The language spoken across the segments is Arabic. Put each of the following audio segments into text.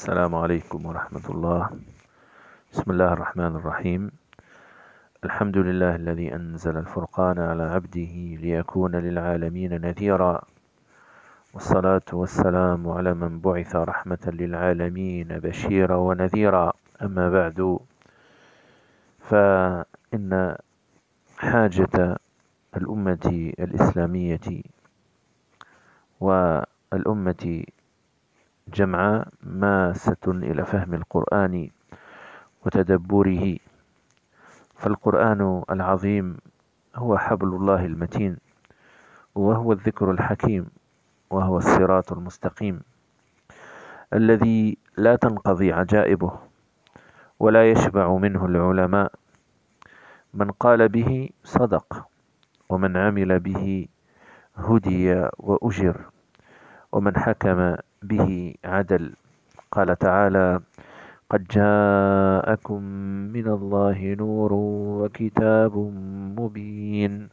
السلام علیکم ورحمۃ اللہ۔ بسم اللہ الرحمن الرحیم۔ الحمد للہ الذي انزل الفرقان على عبده ليكون للعالمين نذيرا والصلاة والسلام على من بعث رحمة للعالمين بشيرا ونذيرا اما بعد فإن حاجة الأمة الإسلامية والأمة جمعاء ماسة إلى فهم القرآن وتدبره. فالقرآن العظيم هو حبل الله المتين وهو الذكر الحكيم وهو الصراط المستقيم الذي لا تنقضي عجائبه ولا يشبع منه العلماء. من قال به صدق ومن عمل به هدي وأجر ومن حكم به عدل قال تعالى قد جاءكم من الله نور وكتاب مبين.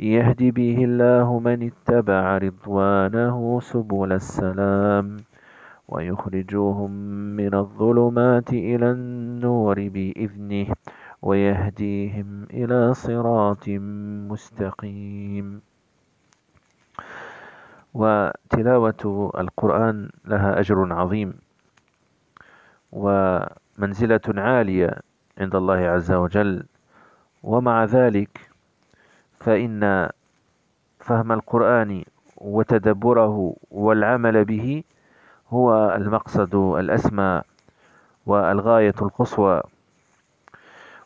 يهدي به الله من اتبع رضوانه سبل السلام ويخرجوهم من الظلمات إلى النور بإذنه ويهديهم إلى صراط مستقيم. وتلاوة القرآن لها أجر عظيم ومنزلة عالية عند الله عز وجل. ومع ذلك فإن فهم القرآن وتدبره والعمل به هو المقصد الأسمى والغاية القصوى.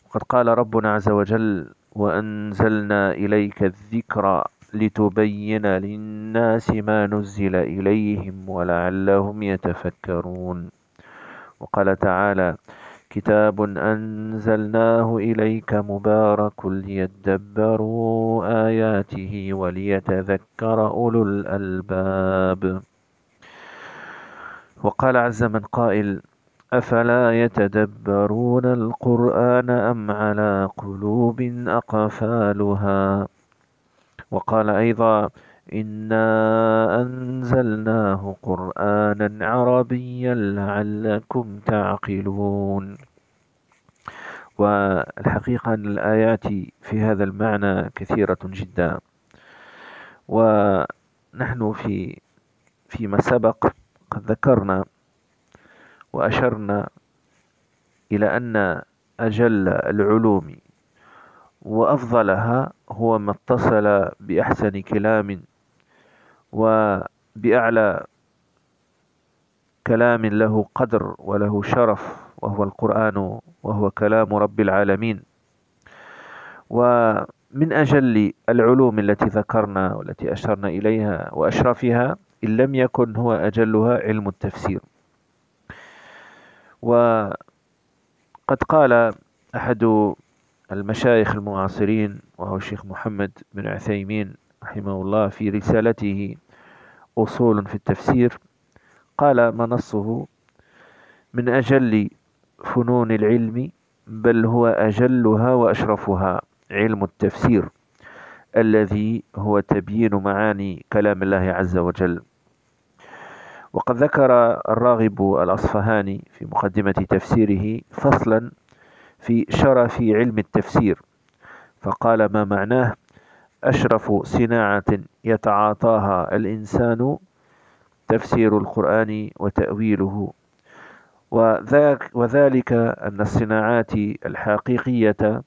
وقد قال ربنا عز وجل وأنزلنا إليك الذكرى لتبين للناس ما نزل إليهم ولعلهم يتفكرون. وقال تعالى كتاب أنزلناه إليك مبارك ليدبروا آياته وليتذكر أولو الألباب. وقال عز من قائل أفلا يتدبرون القرآن أم على قلوب أقفالها؟ وقال أيضا إنا أنزلناه قرآنا عربيا لعلكم تعقلون. والحقيقة أن الآيات في هذا المعنى كثيرة جدا. ونحن في فيما سبق قد ذكرنا وأشرنا إلى أن أجل العلوم وأفضلها هو ما اتصل بأحسن كلام وبأعلى كلام له قدر وله شرف وهو القرآن وهو كلام رب العالمين. ومن أجل العلوم التي ذكرنا والتي أشرنا إليها وأشرفها إن لم يكن هو أجلها علم التفسير. وقد قال أحد المشايخ المعاصرين وهو الشيخ محمد بن عثيمين رحمه الله في رسالته أصول في التفسير. قال منصه من أجل فنون العلم بل هو أجلها وأشرفها علم التفسير الذي هو تبيين معاني كلام الله عز وجل. وقد ذكر الراغب الأصفهاني في مقدمة تفسيره فصلا في شرف علم التفسير. فقال ما معناه؟ أشرف صناعة يتعاطاها الإنسان تفسير القرآن وتأويله. وذاك وذلك أن الصناعات الحقيقية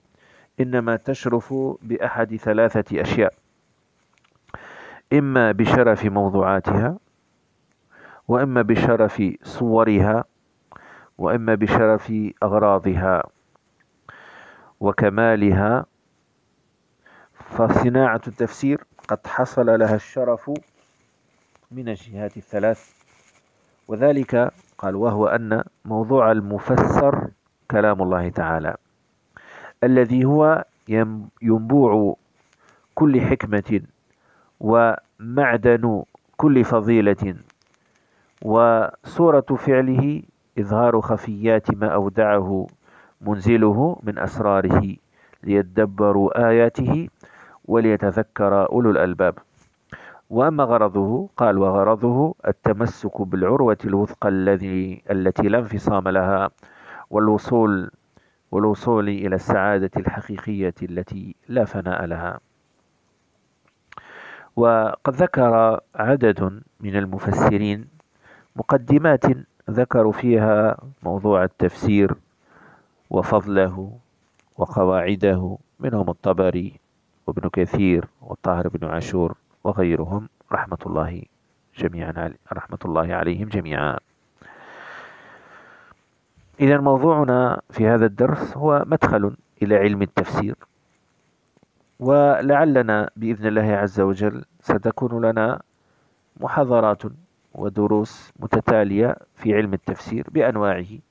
إنما تشرف بأحد ثلاثة أشياء. إما بشرف موضوعاتها وإما بشرف صورها وإما بشرف أغراضها. وكمالها فصناعة التفسير قد حصل لها الشرف من الجهات الثلاث. وذلك قال وهو أن موضوع المفسر كلام الله تعالى الذي هو ينبوع كل حكمة ومعدن كل فضيلة وصورة فعله إظهار خفيات ما أودعه منزله من أسراره ليدبروا آياته وليتذكر أولو الألباب. وأما غرضه قال وغرضه التمسك بالعروة الوثقى الذي التي لا انفصام لها والوصول والوصول إلى السعادة الحقيقية التي لا فناء لها. وقد ذكر عدد من المفسرين مقدمات ذكروا فيها موضوع التفسير وفضله وقواعده منهم الطبري وابن كثير والطاهر بن عاشور وغيرهم رحمة الله جميعا رحمة الله عليهم جميعا. إذا موضوعنا في هذا الدرس هو مدخل إلى علم التفسير. ولعلنا بإذن الله عز وجل ستكون لنا محاضرات ودروس متتالية في علم التفسير بأنواعه.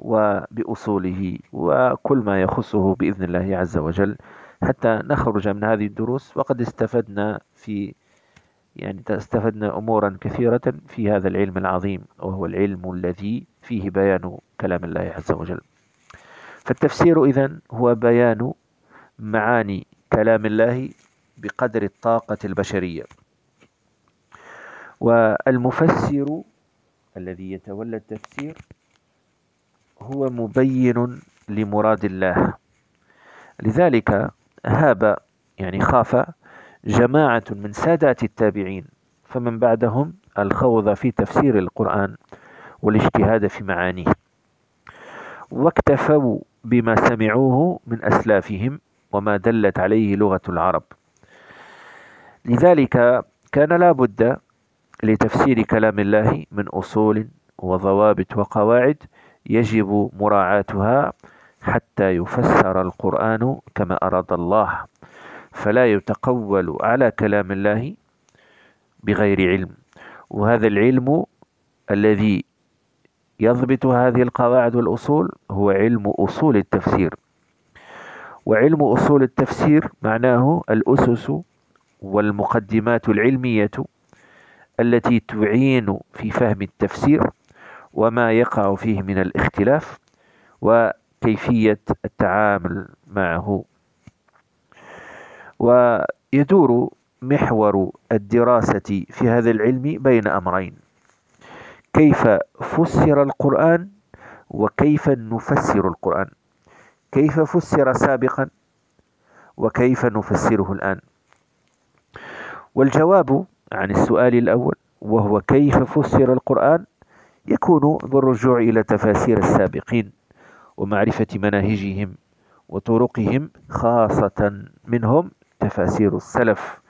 وبأصوله وكل ما يخصه بإذن الله عز وجل. حتى نخرج من هذه الدروس وقد استفدنا في يعني استفدنا أمورا كثيرة في هذا العلم العظيم وهو العلم الذي فيه بيان كلام الله عز وجل. فالتفسير إذا هو بيان معاني كلام الله بقدر الطاقة البشرية. والمفسر الذي يتولى التفسير هو مبين لمراد الله. لذلك هاب يعني خاف جماعة من سادات التابعين فمن بعدهم الخوض في تفسير القرآن والاجتهاد في معانيه. واكتفوا بما سمعوه من أسلافهم وما دلت عليه لغة العرب. لذلك كان لا بد لتفسير كلام الله من أصول وضوابط وقواعد يجب مراعاتها حتى يفسر القرآن كما أراد الله. فلا يتقول على كلام الله بغير علم. وهذا العلم الذي يضبط هذه القواعد والأصول هو علم أصول التفسير. وعلم أصول التفسير معناه الأسس والمقدمات العلمية التي تعين في فهم التفسير وما يقع فيه من الاختلاف وكيفية التعامل معه. ويدور محور الدراسة في هذا العلم بين أمرين. كيف فسر القرآن وكيف نفسر القرآن؟ كيف فسر سابقا وكيف نفسره الآن؟ والجواب عن السؤال الأول وهو كيف فسر القرآن يكون بالرجوع إلى تفاسير السابقين ومعرفة مناهجهم وطرقهم خاصة منهم تفاسير السلف.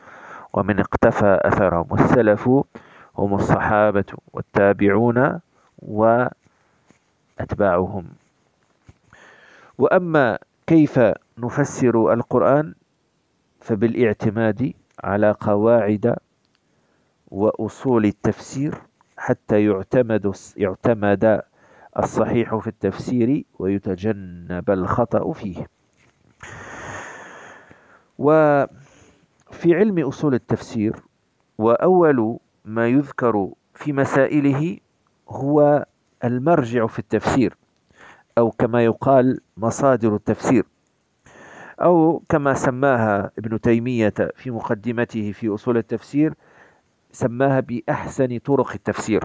ومن اقتفى أثرهم السلف هم الصحابة والتابعون وأتباعهم. وأما كيف نفسر القرآن فبالاعتماد على قواعد وأصول التفسير حتى يعتمد يعتمد الصحيح في التفسير ويتجنب الخطأ فيه. وفي علم أصول التفسير وأول ما يذكر في مسائله هو المرجع في التفسير أو كما يقال مصادر التفسير أو كما سماها ابن تيمية في مقدمته في أصول التفسير سماها بأحسن طرق التفسير.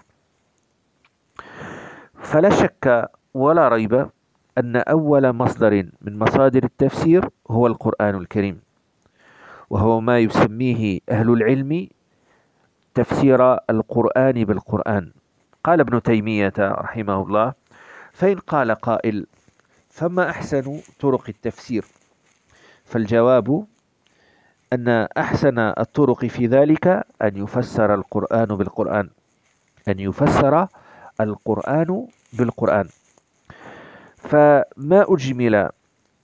فلا شك ولا ريب أن أول مصدر من مصادر التفسير هو القرآن الكريم وهو ما يسميه أهل العلم تفسير القرآن بالقرآن. قال ابن تيمية رحمه الله فإن قال قائل فما أحسن طرق التفسير؟ فالجواب أن أحسن الطرق في ذلك أن يفسر القرآن بالقرآن. أن يفسر القرآن بالقرآن. فما أجمل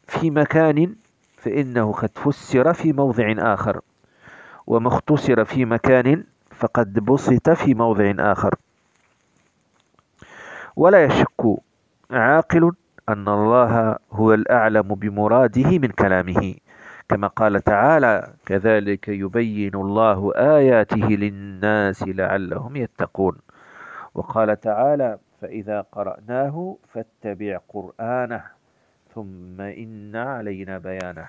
في مكان فإنه قد فسر في موضع آخر وما اختصر في مكان فقد بسط في موضع آخر. ولا يشك عاقل أن الله هو الأعلم بمراده من كلامه. كما قال تعالى كذلك يبين الله آياته للناس لعلهم يتقون. وقال تعالى فإذا قرأناه فاتبع قرآنه ثم إن علينا بيانه.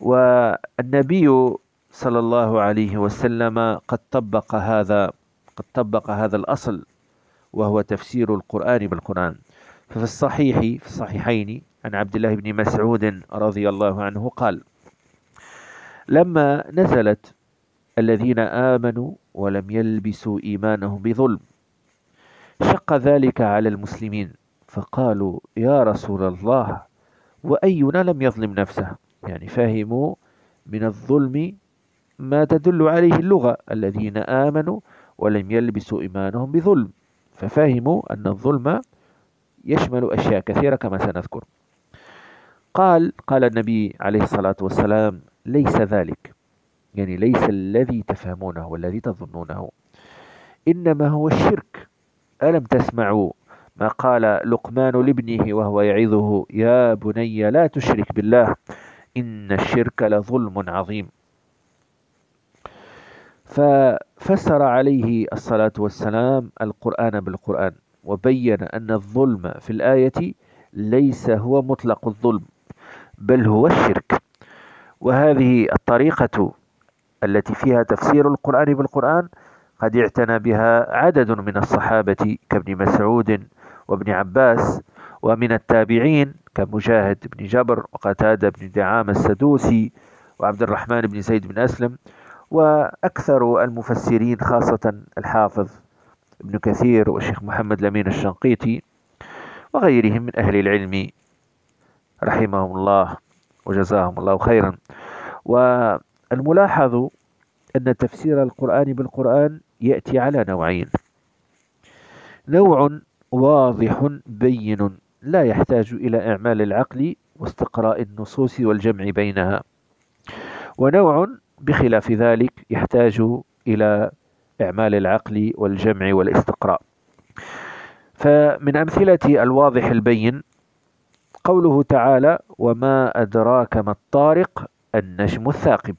والنبي صلى الله عليه وسلم قد طبق هذا قد طبق هذا الأصل وهو تفسير القرآن بالقرآن. ففي الصحيح في الصحيحين عن عبد الله بن مسعود رضي الله عنه قال لما نزلت الذين آمنوا ولم يلبسوا إيمانهم بظلم شق ذلك على المسلمين فقالوا يا رسول الله وأينا لم يظلم نفسه؟ يعني فهموا من الظلم ما تدل عليه اللغة الذين آمنوا ولم يلبسوا إيمانهم بظلم ففهموا أن الظلم يشمل أشياء كثيرة كما سنذكر. قال قال النبي عليه الصلاة والسلام ليس ذلك. يعني ليس الذي تفهمونه والذي تظنونه. إنما هو الشرك. ألم تسمعوا ما قال لقمان لابنه وهو يعظه؟ يا بني لا تشرك بالله إن الشرك لظلم عظيم. ففسر عليه الصلاة والسلام القرآن بالقرآن وبين أن الظلم في الآية ليس هو مطلق الظلم. بل هو الشرك. وهذه الطريقة التي فيها تفسير القرآن بالقرآن قد اعتنى بها عدد من الصحابة كابن مسعود وابن عباس ومن التابعين كمجاهد بن جبر وقتادة بن دعام السدوسي وعبد الرحمن بن زيد بن أسلم وأكثر المفسرين خاصة الحافظ ابن كثير والشيخ محمد لمين الشنقيطي وغيرهم من أهل العلم رحمهم الله وجزاهم الله خيرا والملاحظ أن تفسير القرآن بالقرآن يأتي على نوعين نوع واضح بين لا يحتاج إلى إعمال العقل واستقراء النصوص والجمع بينها ونوع بخلاف ذلك يحتاج إلى إعمال العقل والجمع والاستقراء فمن أمثلة الواضح البين قوله تعالى وما أدراك ما الطارق النجم الثاقب.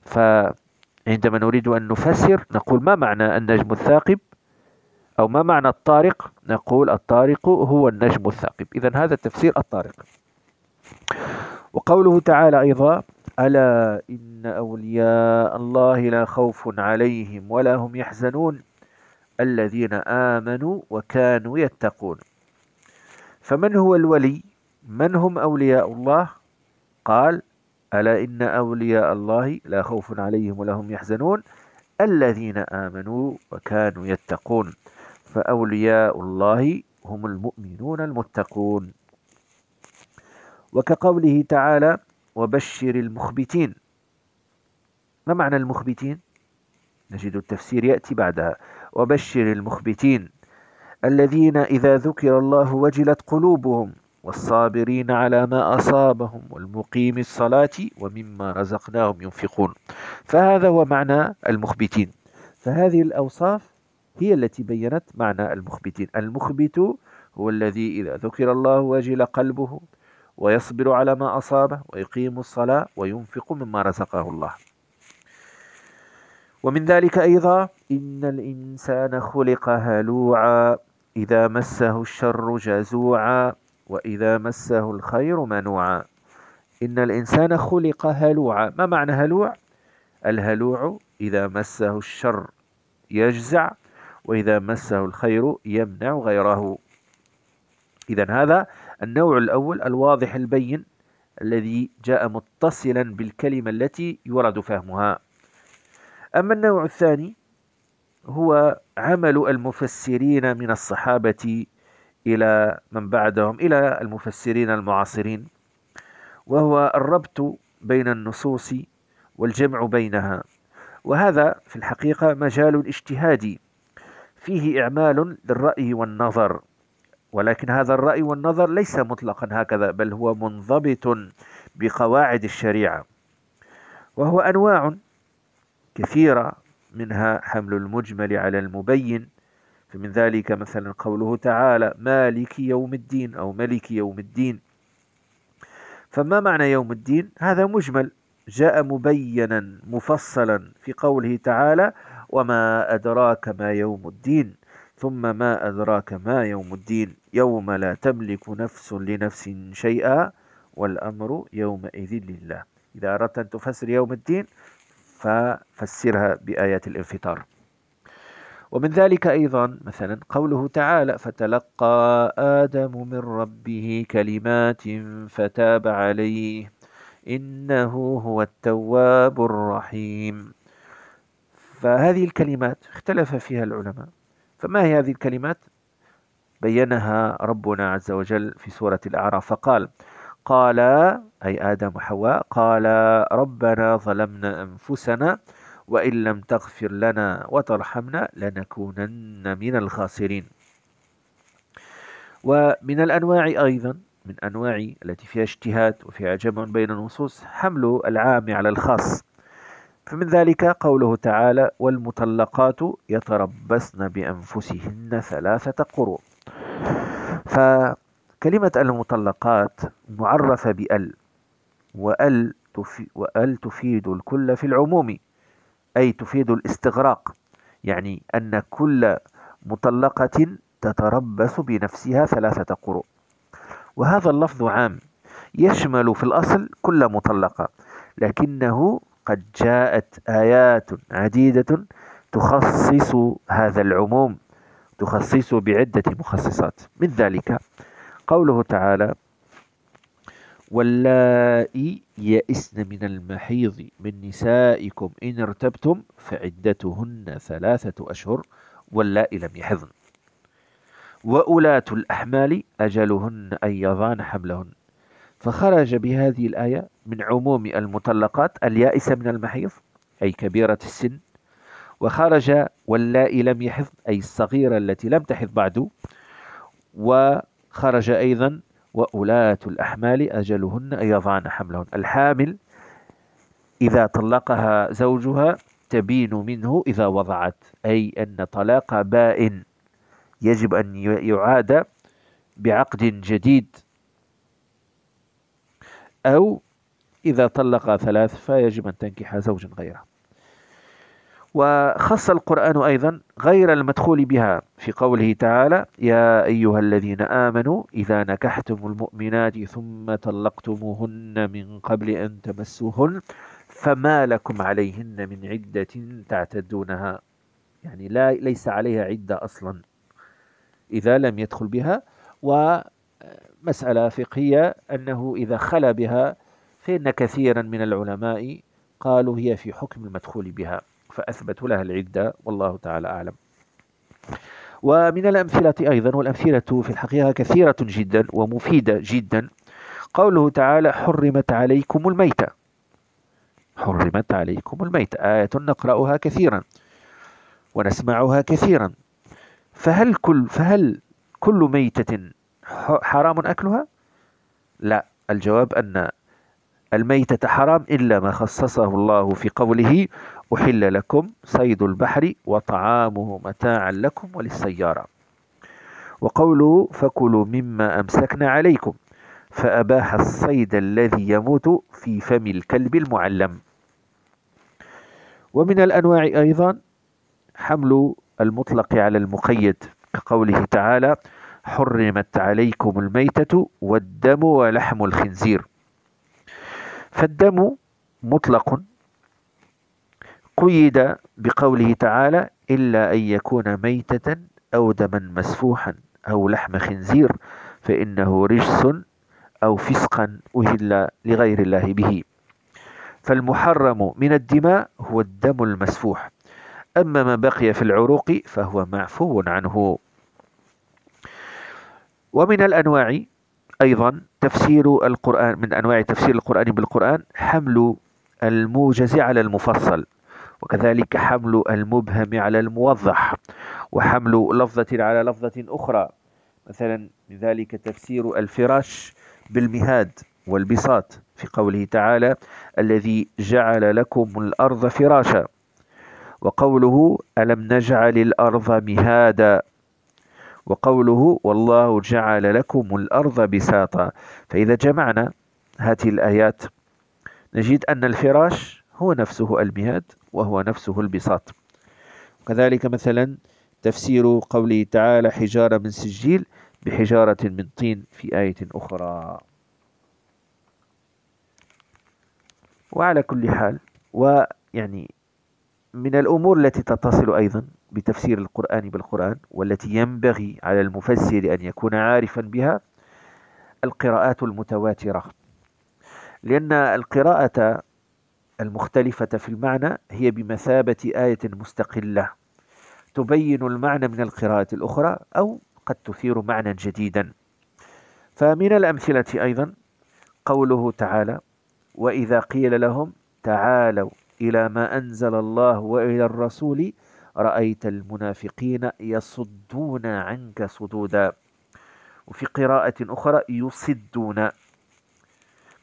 فعندما نريد أن نفسر نقول ما معنى النجم الثاقب أو ما معنى الطارق؟ نقول الطارق هو النجم الثاقب. إذا هذا تفسير الطارق. وقوله تعالى أيضا ألا إن أولياء الله لا خوف عليهم ولا هم يحزنون الذين آمنوا وكانوا يتقون. فمن هو الولي؟ من هم أولياء الله؟ قال ألا إن أولياء الله لا خوف عليهم ولا هم يحزنون؟ الذين آمنوا وكانوا يتقون. فأولياء الله هم المؤمنون المتقون. وكقوله تعالى وبشر المخبتين. ما معنى المخبتين؟ نجد التفسير يأتي بعدها. وبشر المخبتين. الذين إذا ذكر الله وجلت قلوبهم والصابرين على ما أصابهم والمقيم الصلاة ومما رزقناهم ينفقون. فهذا هو معنى المخبتين. فهذه الأوصاف هي التي بينت معنى المخبتين. المخبت هو الذي إذا ذكر الله وجل قلبه ويصبر على ما أصابه ويقيم الصلاة وينفق مما رزقه الله. ومن ذلك أيضا إن الإنسان خلق هلوعا. اذا مسه الشر جزوعا واذا مسه الخير منوعا ان الانسان خلق هلوعا. ما معنى هلوع؟ الهلوع اذا مسه الشر يجزع واذا مسه الخير يمنع غيره. اذا هذا النوع الأول الواضح البين الذي جاء متصلا بالكلمة التي يراد فهمها. أما النوع الثاني هو عمل المفسرين من الصحابة إلى من بعدهم إلى المفسرين المعاصرين وهو الربط بين النصوص والجمع بينها. وهذا في الحقيقة مجال اجتهادي فيه إعمال للرأي والنظر. ولكن هذا الرأي والنظر ليس مطلقا هكذا بل هو منضبط بقواعد الشريعة. وهو أنواع كثيرة منها حمل المجمل على المبين فمن ذلك مثلا قوله تعالى مالك يوم الدين أو ملك يوم الدين. فما معنى يوم الدين؟ هذا مجمل. جاء مبينا مفصلا في قوله تعالى وما أدراك ما يوم الدين. ثم ما أدراك ما يوم الدين؟ يوم لا تملك نفس لنفس شيئا والأمر يومئذ لله. إذا أردت أن تفسر يوم الدين ففسرها بآيات الانفطار. ومن ذلك أيضا مثلا قوله تعالى فتلقى آدم من ربه كلمات فتاب عليه إنه هو التواب الرحيم. فهذه الكلمات اختلف فيها العلماء. فما هي هذه الكلمات؟ بينها ربنا عز وجل في سورة الأعراف فقال قال أي آدم وحواء قال ربنا ظلمنا أنفسنا وإن لم تغفر لنا وترحمنا لنكونن من الخاسرين. ومن الأنواع أيضا من أنواع التي فيها اجتهاد وفيها جمع بين النصوص حمل العام على الخاص. فمن ذلك قوله تعالى والمطلقات يتربصن بأنفسهن ثلاثة قرون ف كلمة المطلقات معرفة بأل وأل, تفي وأل تفيد الكل في العموم أي تفيد الاستغراق يعني أن كل مطلقة تتربص بنفسها ثلاثة قروء. وهذا اللفظ عام يشمل في الأصل كل مطلقة لكنه قد جاءت آيات عديدة تخصص هذا العموم تخصص بعدة مخصصات. من ذلك قوله تعالى واللائي يئسن من المحيض من نسائكم إن ارتبتم فعدتهن ثلاثة أشهر واللائي لم يحضن. وأولاة الأحمال أجلهن أن يضان حملهن. فخرج بهذه الآية من عموم المطلقات اليائسة من المحيض أي كبيرة السن. وخرج واللائي لم يحض أي الصغيرة التي لم تحض بعد. و خرج أيضا وأولاة الأحمال أجلهن أن يضعن حملهن. الحامل إذا طلقها زوجها تبين منه إذا وضعت أي أن طلاق بائن يجب أن يعاد بعقد جديد. أو إذا طلق ثلاث فيجب أن تنكح زوجا غيره. وخص القرآن أيضا غير المدخول بها في قوله تعالى يا أيها الذين آمنوا إذا نكحتم المؤمنات ثم طلقتموهن من قبل أن تمسوهن فما لكم عليهن من عدة تعتدونها. يعني لا ليس عليها عدة أصلا إذا لم يدخل بها. ومسألة فقهية أنه إذا خلا بها فإن كثيرا من العلماء قالوا هي في حكم المدخول بها. فأثبتوا لها العدة والله تعالى أعلم. ومن الأمثلة أيضا والأمثلة في الحقيقة كثيرة جدا ومفيدة جدا. قوله تعالى حرمت عليكم الميتة. حرمت عليكم الميتة. آية نقرأها كثيرا ونسمعها كثيرا. فهل كل فهل كل ميتة حرام أكلها؟ لا. الجواب أن الميتة حرام إلا ما خصصه الله في قوله أحل لكم صيد البحر وطعامه متاعا لكم وللسيارة. وقوله فكلوا مما أمسكنا عليكم فأباح الصيد الذي يموت في فم الكلب المعلم. ومن الأنواع أيضا حمل المطلق على المقيد كقوله تعالى حرمت عليكم الميتة والدم ولحم الخنزير. فالدم مطلق قيد بقوله تعالى إلا أن يكون ميتة أو دما مسفوحا أو لحم خنزير فإنه رجس أو فسقا أهل لغير الله به. فالمحرم من الدماء هو الدم المسفوح. أما ما بقي في العروق فهو معفو عنه. ومن الأنواع أيضا تفسير القرآن من أنواع تفسير القرآن بالقرآن حمل الموجز على المفصل. وكذلك حمل المبهم على الموضح وحمل لفظة على لفظة أخرى. مثلا لذلك تفسير الفراش بالمهاد والبساط في قوله تعالى الذي جعل لكم الأرض فراشا. وقوله ألم نجعل الأرض مهادا. وقوله والله جعل لكم الأرض بساطا. فإذا جمعنا هذه الآيات نجد أن الفراش هو نفسه المهاد وهو نفسه البساط. كذلك مثلا تفسير قوله تعالى حجارة من سجيل بحجارة من طين في آية أخرى. وعلى كل حال ويعني من الأمور التي تتصل أيضا بتفسير القرآن بالقرآن والتي ينبغي على المفسر أن يكون عارفا بها القراءات المتواترة. لأن القراءة المختلفة في المعنى هي بمثابة آية مستقلة تبين المعنى من القراءة الأخرى أو قد تثير معنى جديدا. فمن الأمثلة أيضا قوله تعالى وإذا قيل لهم تعالوا إلى ما أنزل الله وإلى الرسول رأيت المنافقين يصدون عنك صدودا. وفي قراءة أخرى يصدون.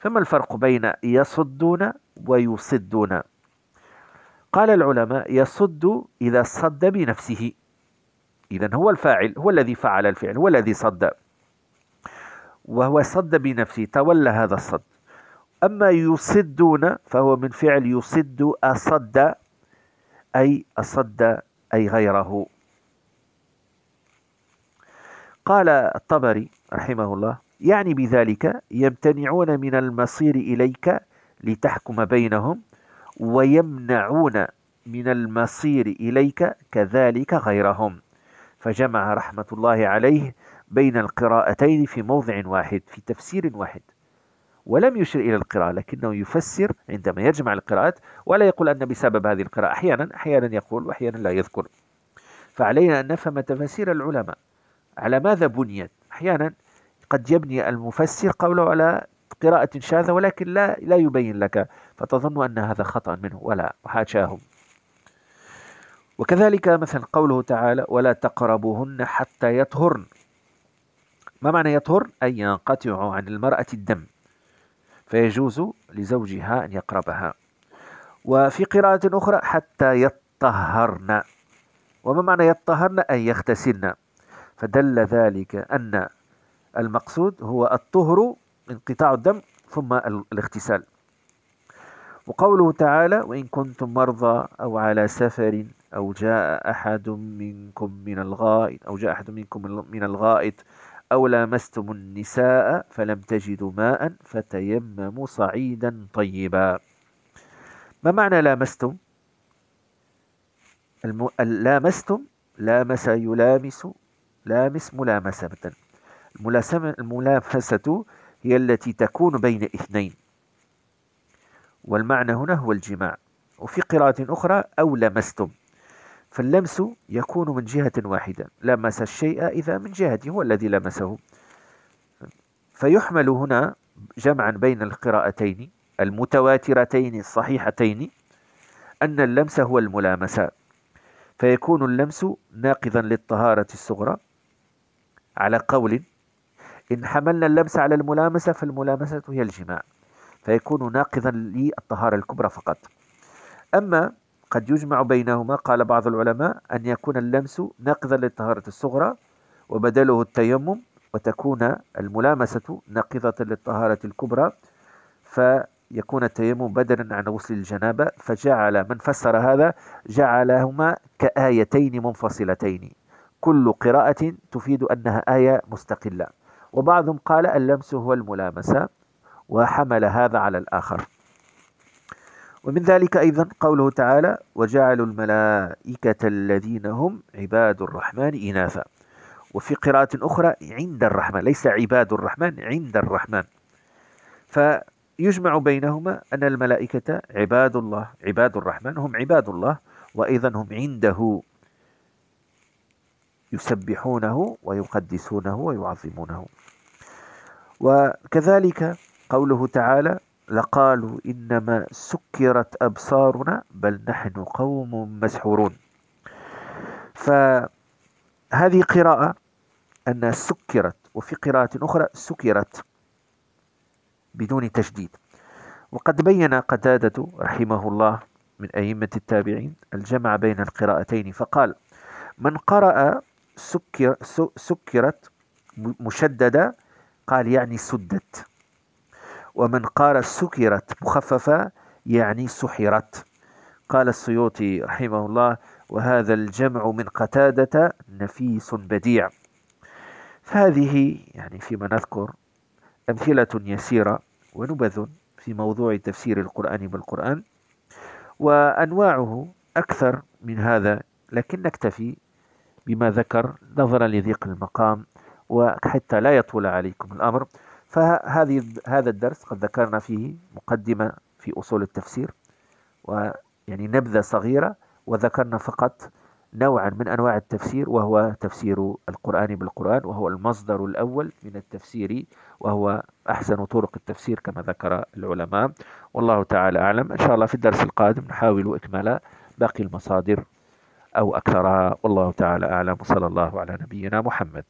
فما الفرق بين يصدون ويصدون؟ قال العلماء يصد إذا صد بنفسه. إذا هو الفاعل هو الذي فعل الفعل هو الذي صد. وهو صد بنفسه تولى هذا الصد. أما يصدون فهو من فعل يصد أصد أي أصد أي غيره. قال الطبري رحمه الله يعني بذلك يمتنعون من المصير إليك لتحكم بينهم ويمنعون من المصير إليك كذلك غيرهم. فجمع رحمة الله عليه بين القراءتين في موضع واحد في تفسير واحد ولم يشر إلى القراءة لكنه يفسر عندما يجمع القراءات ولا يقول أن بسبب هذه القراءة أحيانا أحيانا يقول وأحيانا لا يذكر. فعلينا أن نفهم تفاسير العلماء. على ماذا بنيت؟ أحيانا قد يبني المفسر قوله على قراءة شاذة ولكن لا لا يبين لك فتظن أن هذا خطأ منه ولا حاشاهم وكذلك مثلا قوله تعالى ولا تقربوهن حتى يطهرن. ما معنى يطهرن أي ينقطع عن المرأة الدم. فيجوز لزوجها أن يقربها. وفي قراءة أخرى حتى يطهرن. وما معنى يطهرن؟ أي يغتسلن. فدل ذلك أن المقصود هو الطهر انقطاع الدم ثم الاغتسال. وقوله تعالى وإن كنتم مرضى أو على سفر أو جاء أحد منكم من الغائط أو جاء أحد منكم من الغائط أو لامستم النساء فلم تجدوا ماء فتيمموا صعيدا طيبا. ما معنى لامستم؟ الم... لامستم لامس يلامس لامس ملامسة. مثلا الملافسة هي التي تكون بين اثنين. والمعنى هنا هو الجماع. وفي قراءة أخرى أو لمستم. فاللمس يكون من جهة واحدة. لمس الشيء إذا من جهته هو الذي لمسه. فيحمل هنا جمعا بين القراءتين المتواترتين الصحيحتين أن اللمس هو الملامسة. فيكون اللمس ناقضا للطهارة الصغرى على قول إن حملنا اللمس على الملامسة فالملامسة هي الجماع فيكون ناقضا للطهارة الكبرى فقط. أما قد يجمع بينهما قال بعض العلماء أن يكون اللمس ناقضا للطهارة الصغرى وبدله التيمم وتكون الملامسة ناقضة للطهارة الكبرى فيكون التيمم بدلا عن غسل الجنابة. فجعل من فسر هذا جعلهما كآيتين منفصلتين. كل قراءة تفيد أنها آية مستقلة. وبعضهم قال اللمس هو الملامسة وحمل هذا على الآخر. ومن ذلك أيضا قوله تعالى وجعلوا الملائكة الذين هم عباد الرحمن إناثا وفي قراءة أخرى عند الرحمن ليس عباد الرحمن عند الرحمن. فيجمع بينهما أن الملائكة عباد الله عباد الرحمن هم عباد الله وأيضا هم عنده يسبحونه ويقدسونه ويعظمونه. وكذلك قوله تعالى لقالوا إنما سكرت أبصارنا بل نحن قوم مسحورون. فهذه قراءة أن سكرت وفي قراءة أخرى سكرت بدون تشديد. وقد بين قتادة رحمه الله من أئمة التابعين الجمع بين القراءتين فقال من قرأ سكر سكرت مشددة قال يعني سدت. ومن قال سكرت مخففة يعني سحرت. قال السيوطي رحمه الله وهذا الجمع من قتادة نفيس بديع. فهذه يعني فيما نذكر أمثلة يسيرة ونبذ في موضوع تفسير القرآن بالقرآن وأنواعه أكثر من هذا لكن نكتفي بما ذكر نظرا لضيق المقام وحتى لا يطول عليكم الأمر فهذه هذا الدرس قد ذكرنا فيه مقدمة في أصول التفسير ويعني نبذة صغيرة وذكرنا فقط نوعا من أنواع التفسير وهو تفسير القرآن بالقرآن وهو المصدر الأول من التفسير وهو أحسن طرق التفسير كما ذكر العلماء. والله تعالى أعلم. إن شاء الله في الدرس القادم نحاول إكمال باقي المصادر. أو أكثرها والله تعالى أعلم وصلى الله على نبينا محمد.